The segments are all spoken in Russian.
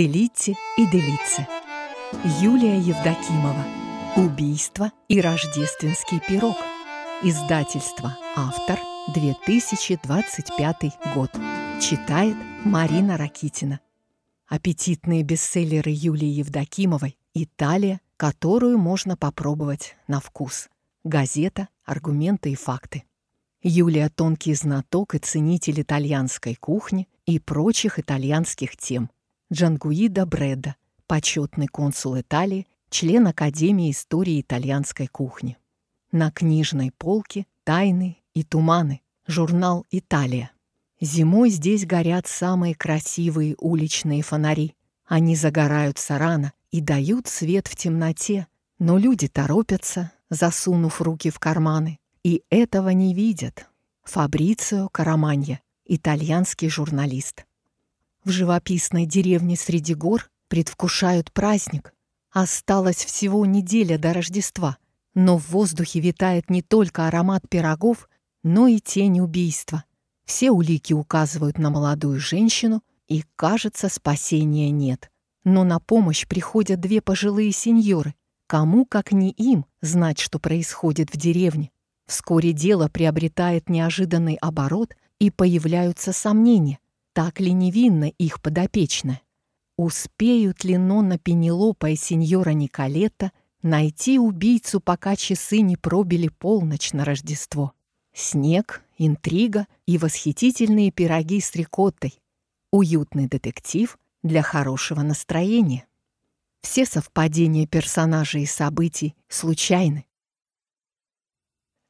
Делите и Делице. Юлия Евдокимова. Убийство и рождественский пирог. Издательство «Автор», 2025 год. Читает Марина Ракитина. Аппетитные бестселлеры Юлии Евдокимовой «Италия», которую можно попробовать на вкус. Газета «Аргументы и факты». Юлия – тонкий знаток и ценитель итальянской кухни и прочих итальянских тем – Джангуида Бреда, почетный консул Италии, член Академии истории итальянской кухни. На книжной полке «Тайны и туманы», журнал «Италия». Зимой здесь горят самые красивые уличные фонари. Они загораются рано и дают свет в темноте, но люди торопятся, засунув руки в карманы, и этого не видят. Фабрицио Караманья, итальянский журналист. В живописной деревне среди гор предвкушают праздник. Осталась всего неделя до Рождества, но в воздухе витает не только аромат пирогов, но и тень убийства. Все улики указывают на молодую женщину, и, кажется, спасения нет. Но на помощь приходят две пожилые сеньоры. Кому, как не им, знать, что происходит в деревне. Вскоре дело приобретает неожиданный оборот, и появляются сомнения — так ли невинна их подопечна? Успеют ли Нонна Пенелопа и сеньора Николета найти убийцу, пока часы не пробили полночь на Рождество? Снег, интрига и восхитительные пироги с рикоттой. Уютный детектив для хорошего настроения. Все совпадения персонажей и событий случайны.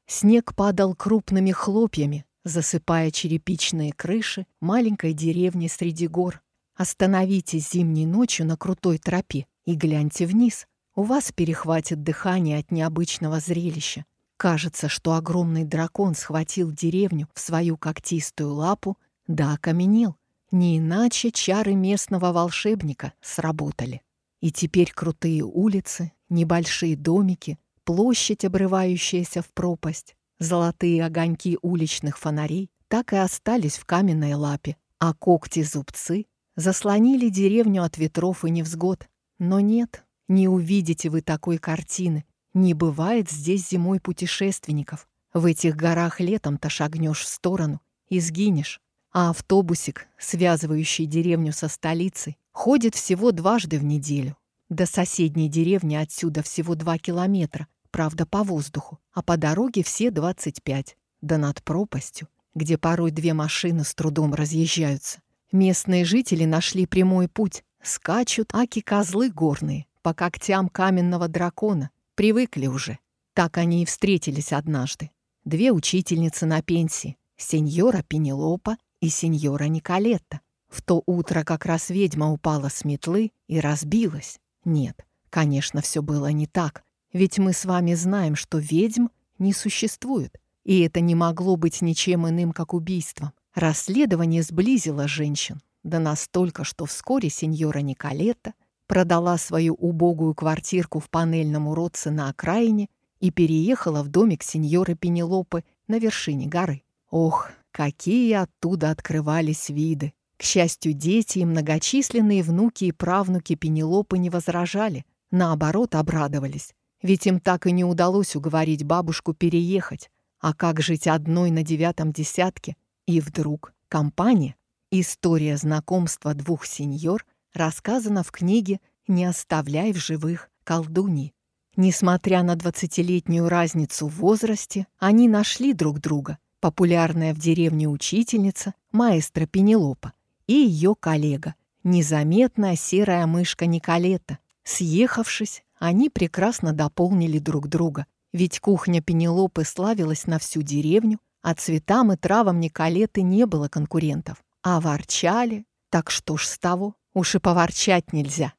Снег падал крупными хлопьями, засыпая черепичные крыши маленькой деревни среди гор. Остановитесь зимней ночью на крутой тропе и гляньте вниз. У вас перехватит дыхание от необычного зрелища. Кажется, что огромный дракон схватил деревню в свою когтистую лапу, да окаменел. Не иначе чары местного волшебника сработали. И теперь крутые улицы, небольшие домики, площадь, обрывающаяся в пропасть, Золотые огоньки уличных фонарей так и остались в каменной лапе, а когти-зубцы заслонили деревню от ветров и невзгод. Но нет, не увидите вы такой картины. Не бывает здесь зимой путешественников. В этих горах летом-то шагнешь в сторону и сгинешь. А автобусик, связывающий деревню со столицей, ходит всего дважды в неделю. До соседней деревни отсюда всего два километра, правда, по воздуху, а по дороге все 25, да над пропастью, где порой две машины с трудом разъезжаются. Местные жители нашли прямой путь, скачут аки-козлы горные по когтям каменного дракона, привыкли уже. Так они и встретились однажды. Две учительницы на пенсии, сеньора Пенелопа и сеньора Николетта. В то утро как раз ведьма упала с метлы и разбилась. Нет, конечно, все было не так. Ведь мы с вами знаем, что ведьм не существует, и это не могло быть ничем иным, как убийством. Расследование сблизило женщин, да настолько, что вскоре сеньора Николета продала свою убогую квартирку в панельном уродце на окраине и переехала в домик сеньоры Пенелопы на вершине горы. Ох, какие оттуда открывались виды! К счастью, дети и многочисленные внуки и правнуки Пенелопы не возражали, наоборот, обрадовались. Ведь им так и не удалось уговорить бабушку переехать. А как жить одной на девятом десятке? И вдруг компания. История знакомства двух сеньор рассказана в книге «Не оставляй в живых колдуньи». Несмотря на двадцатилетнюю разницу в возрасте, они нашли друг друга. Популярная в деревне учительница, маэстро Пенелопа, и ее коллега, незаметная серая мышка Николета. Съехавшись, они прекрасно дополнили друг друга, ведь кухня Пенелопы славилась на всю деревню, а цветам и травам Николеты не было конкурентов. А ворчали, так что ж с того, уж и поворчать нельзя.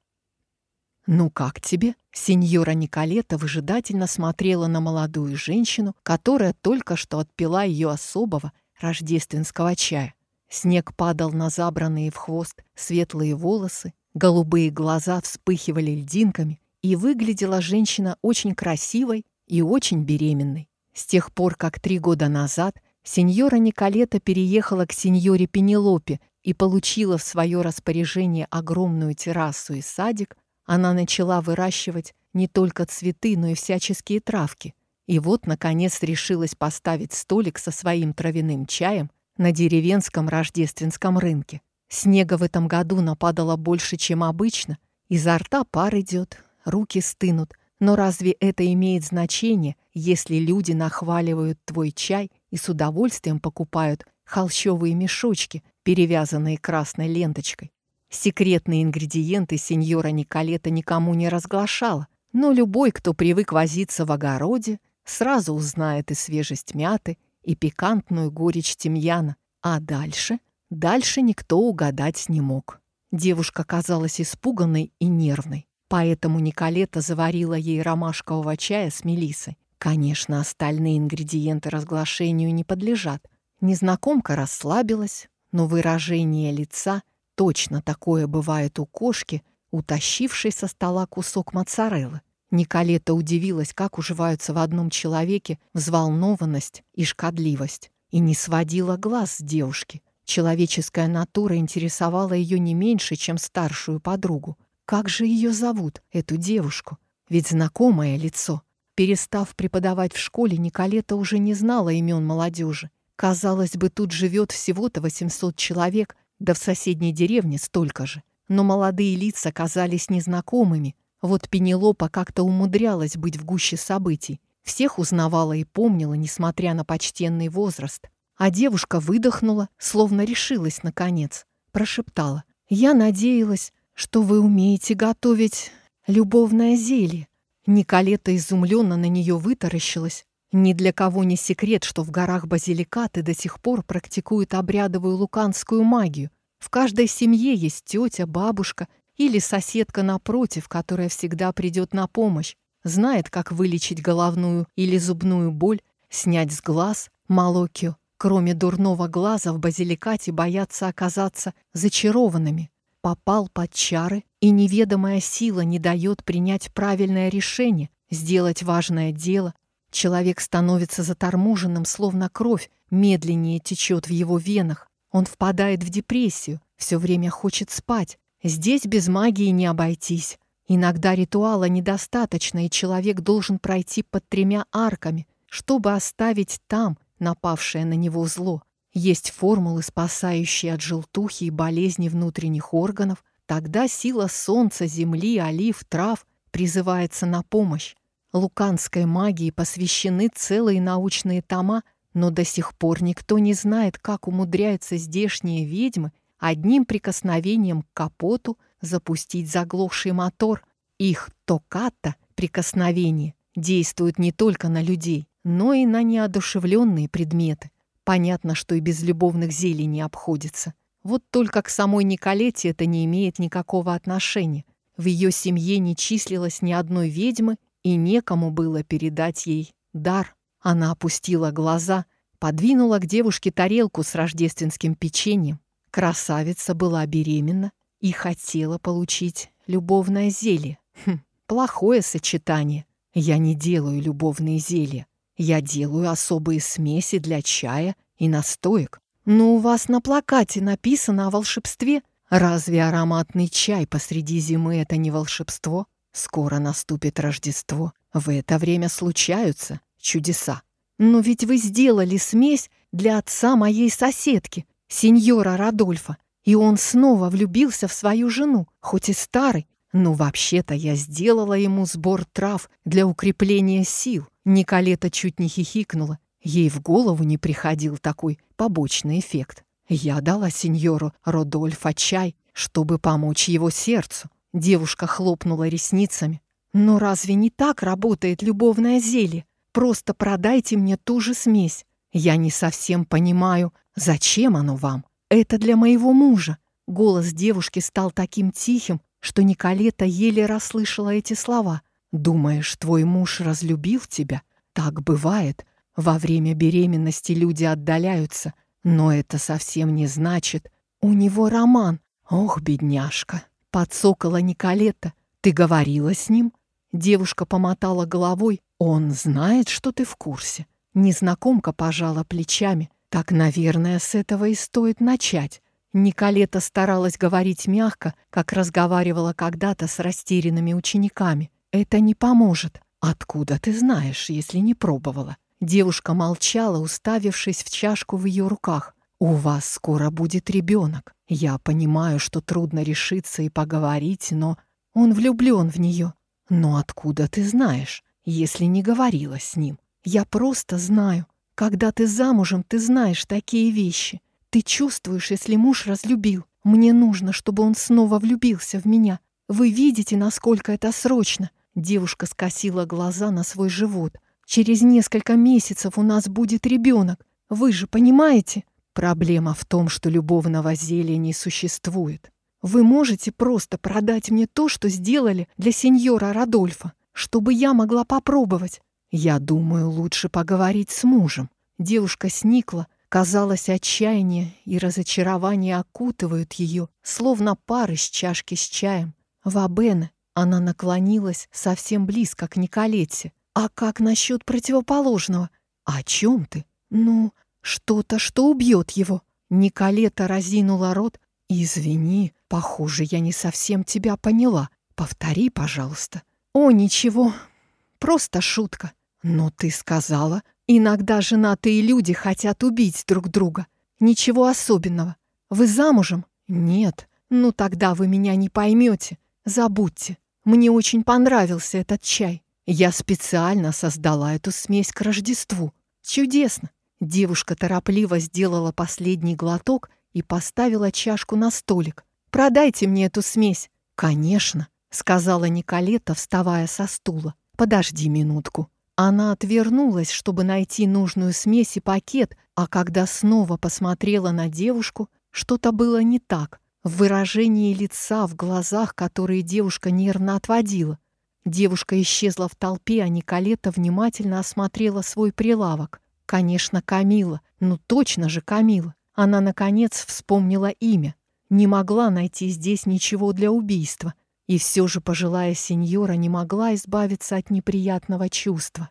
«Ну как тебе?» Сеньора Николета выжидательно смотрела на молодую женщину, которая только что отпила ее особого рождественского чая. Снег падал на забранные в хвост светлые волосы, голубые глаза вспыхивали льдинками, и выглядела женщина очень красивой и очень беременной. С тех пор, как три года назад сеньора Николета переехала к сеньоре Пенелопе и получила в свое распоряжение огромную террасу и садик, она начала выращивать не только цветы, но и всяческие травки. И вот, наконец, решилась поставить столик со своим травяным чаем на деревенском рождественском рынке. Снега в этом году нападало больше, чем обычно. Изо рта пар идет, руки стынут. Но разве это имеет значение, если люди нахваливают твой чай и с удовольствием покупают холщовые мешочки, перевязанные красной ленточкой? Секретные ингредиенты сеньора Николета никому не разглашала, но любой, кто привык возиться в огороде, сразу узнает и свежесть мяты, и пикантную горечь тимьяна. А дальше? Дальше никто угадать не мог. Девушка казалась испуганной и нервной, поэтому Николета заварила ей ромашкового чая с мелиссой. Конечно, остальные ингредиенты разглашению не подлежат. Незнакомка расслабилась, но выражение лица точно такое бывает у кошки, утащившей со стола кусок моцареллы. Николета удивилась, как уживаются в одном человеке взволнованность и шкодливость, и не сводила глаз с девушки. Человеческая натура интересовала ее не меньше, чем старшую подругу. Как же ее зовут, эту девушку? Ведь знакомое лицо. Перестав преподавать в школе, Николета уже не знала имен молодежи. Казалось бы, тут живет всего-то 800 человек, да в соседней деревне столько же. Но молодые лица казались незнакомыми, вот Пенелопа как-то умудрялась быть в гуще событий. Всех узнавала и помнила, несмотря на почтенный возраст. А девушка выдохнула, словно решилась наконец. Прошептала. «Я надеялась, что вы умеете готовить любовное зелье». Николета изумленно на нее вытаращилась. Ни для кого не секрет, что в горах Базиликаты до сих пор практикуют обрядовую луканскую магию. В каждой семье есть тетя, бабушка или соседка напротив, которая всегда придет на помощь, знает, как вылечить головную или зубную боль, снять с глаз молокио. Кроме дурного глаза в базиликате боятся оказаться зачарованными. Попал под чары, и неведомая сила не дает принять правильное решение, сделать важное дело. Человек становится заторможенным, словно кровь медленнее течет в его венах. Он впадает в депрессию, все время хочет спать, Здесь без магии не обойтись. Иногда ритуала недостаточно, и человек должен пройти под тремя арками, чтобы оставить там напавшее на него зло. Есть формулы, спасающие от желтухи и болезни внутренних органов. Тогда сила солнца, земли, олив, трав призывается на помощь. Луканской магии посвящены целые научные тома, но до сих пор никто не знает, как умудряются здешние ведьмы одним прикосновением к капоту запустить заглохший мотор. Их токата прикосновение действует не только на людей, но и на неодушевленные предметы. Понятно, что и без любовных зелий не обходится. Вот только к самой Николете это не имеет никакого отношения. В ее семье не числилось ни одной ведьмы, и некому было передать ей дар. Она опустила глаза, подвинула к девушке тарелку с рождественским печеньем, Красавица была беременна и хотела получить любовное зелье. Хм, плохое сочетание. Я не делаю любовные зелья. Я делаю особые смеси для чая и настоек. Но у вас на плакате написано о волшебстве. Разве ароматный чай посреди зимы — это не волшебство? Скоро наступит Рождество. В это время случаются чудеса. Но ведь вы сделали смесь для отца моей соседки сеньора Радольфа, и он снова влюбился в свою жену, хоть и старый. Но вообще-то я сделала ему сбор трав для укрепления сил. Николета чуть не хихикнула. Ей в голову не приходил такой побочный эффект. Я дала сеньору Родольфа чай, чтобы помочь его сердцу. Девушка хлопнула ресницами. «Но разве не так работает любовное зелье? Просто продайте мне ту же смесь. Я не совсем понимаю, зачем оно вам? Это для моего мужа. Голос девушки стал таким тихим, что Николета еле расслышала эти слова. Думаешь, твой муж разлюбил тебя? Так бывает. Во время беременности люди отдаляются, но это совсем не значит. У него роман. Ох, бедняжка. Подсокола Николета. Ты говорила с ним? Девушка помотала головой. Он знает, что ты в курсе. Незнакомка пожала плечами. Так, наверное, с этого и стоит начать. Николета старалась говорить мягко, как разговаривала когда-то с растерянными учениками. «Это не поможет. Откуда ты знаешь, если не пробовала?» Девушка молчала, уставившись в чашку в ее руках. «У вас скоро будет ребенок. Я понимаю, что трудно решиться и поговорить, но он влюблен в нее. Но откуда ты знаешь, если не говорила с ним? Я просто знаю. Когда ты замужем, ты знаешь такие вещи. Ты чувствуешь, если муж разлюбил. Мне нужно, чтобы он снова влюбился в меня. Вы видите, насколько это срочно?» Девушка скосила глаза на свой живот. «Через несколько месяцев у нас будет ребенок. Вы же понимаете?» Проблема в том, что любовного зелья не существует. Вы можете просто продать мне то, что сделали для сеньора Радольфа, чтобы я могла попробовать. Я думаю, лучше поговорить с мужем. Девушка сникла, казалось, отчаяние и разочарование окутывают ее, словно пар из чашки с чаем. Вабена, она наклонилась совсем близко к Николете. А как насчет противоположного? О чем ты? Ну, что-то, что убьет его. Николета разинула рот. «Извини, похоже, я не совсем тебя поняла. Повтори, пожалуйста». «О, ничего, просто шутка. Но ты сказала, иногда женатые люди хотят убить друг друга. Ничего особенного. Вы замужем? Нет. Ну тогда вы меня не поймете. Забудьте. Мне очень понравился этот чай. Я специально создала эту смесь к Рождеству. Чудесно. Девушка торопливо сделала последний глоток и поставила чашку на столик. «Продайте мне эту смесь». «Конечно», — сказала Николета, вставая со стула. «Подожди минутку». Она отвернулась, чтобы найти нужную смесь и пакет, а когда снова посмотрела на девушку, что-то было не так. В выражении лица, в глазах, которые девушка нервно отводила. Девушка исчезла в толпе, а Николета внимательно осмотрела свой прилавок. Конечно, Камила. Ну точно же Камила. Она, наконец, вспомнила имя. Не могла найти здесь ничего для убийства. И все же пожилая сеньора не могла избавиться от неприятного чувства.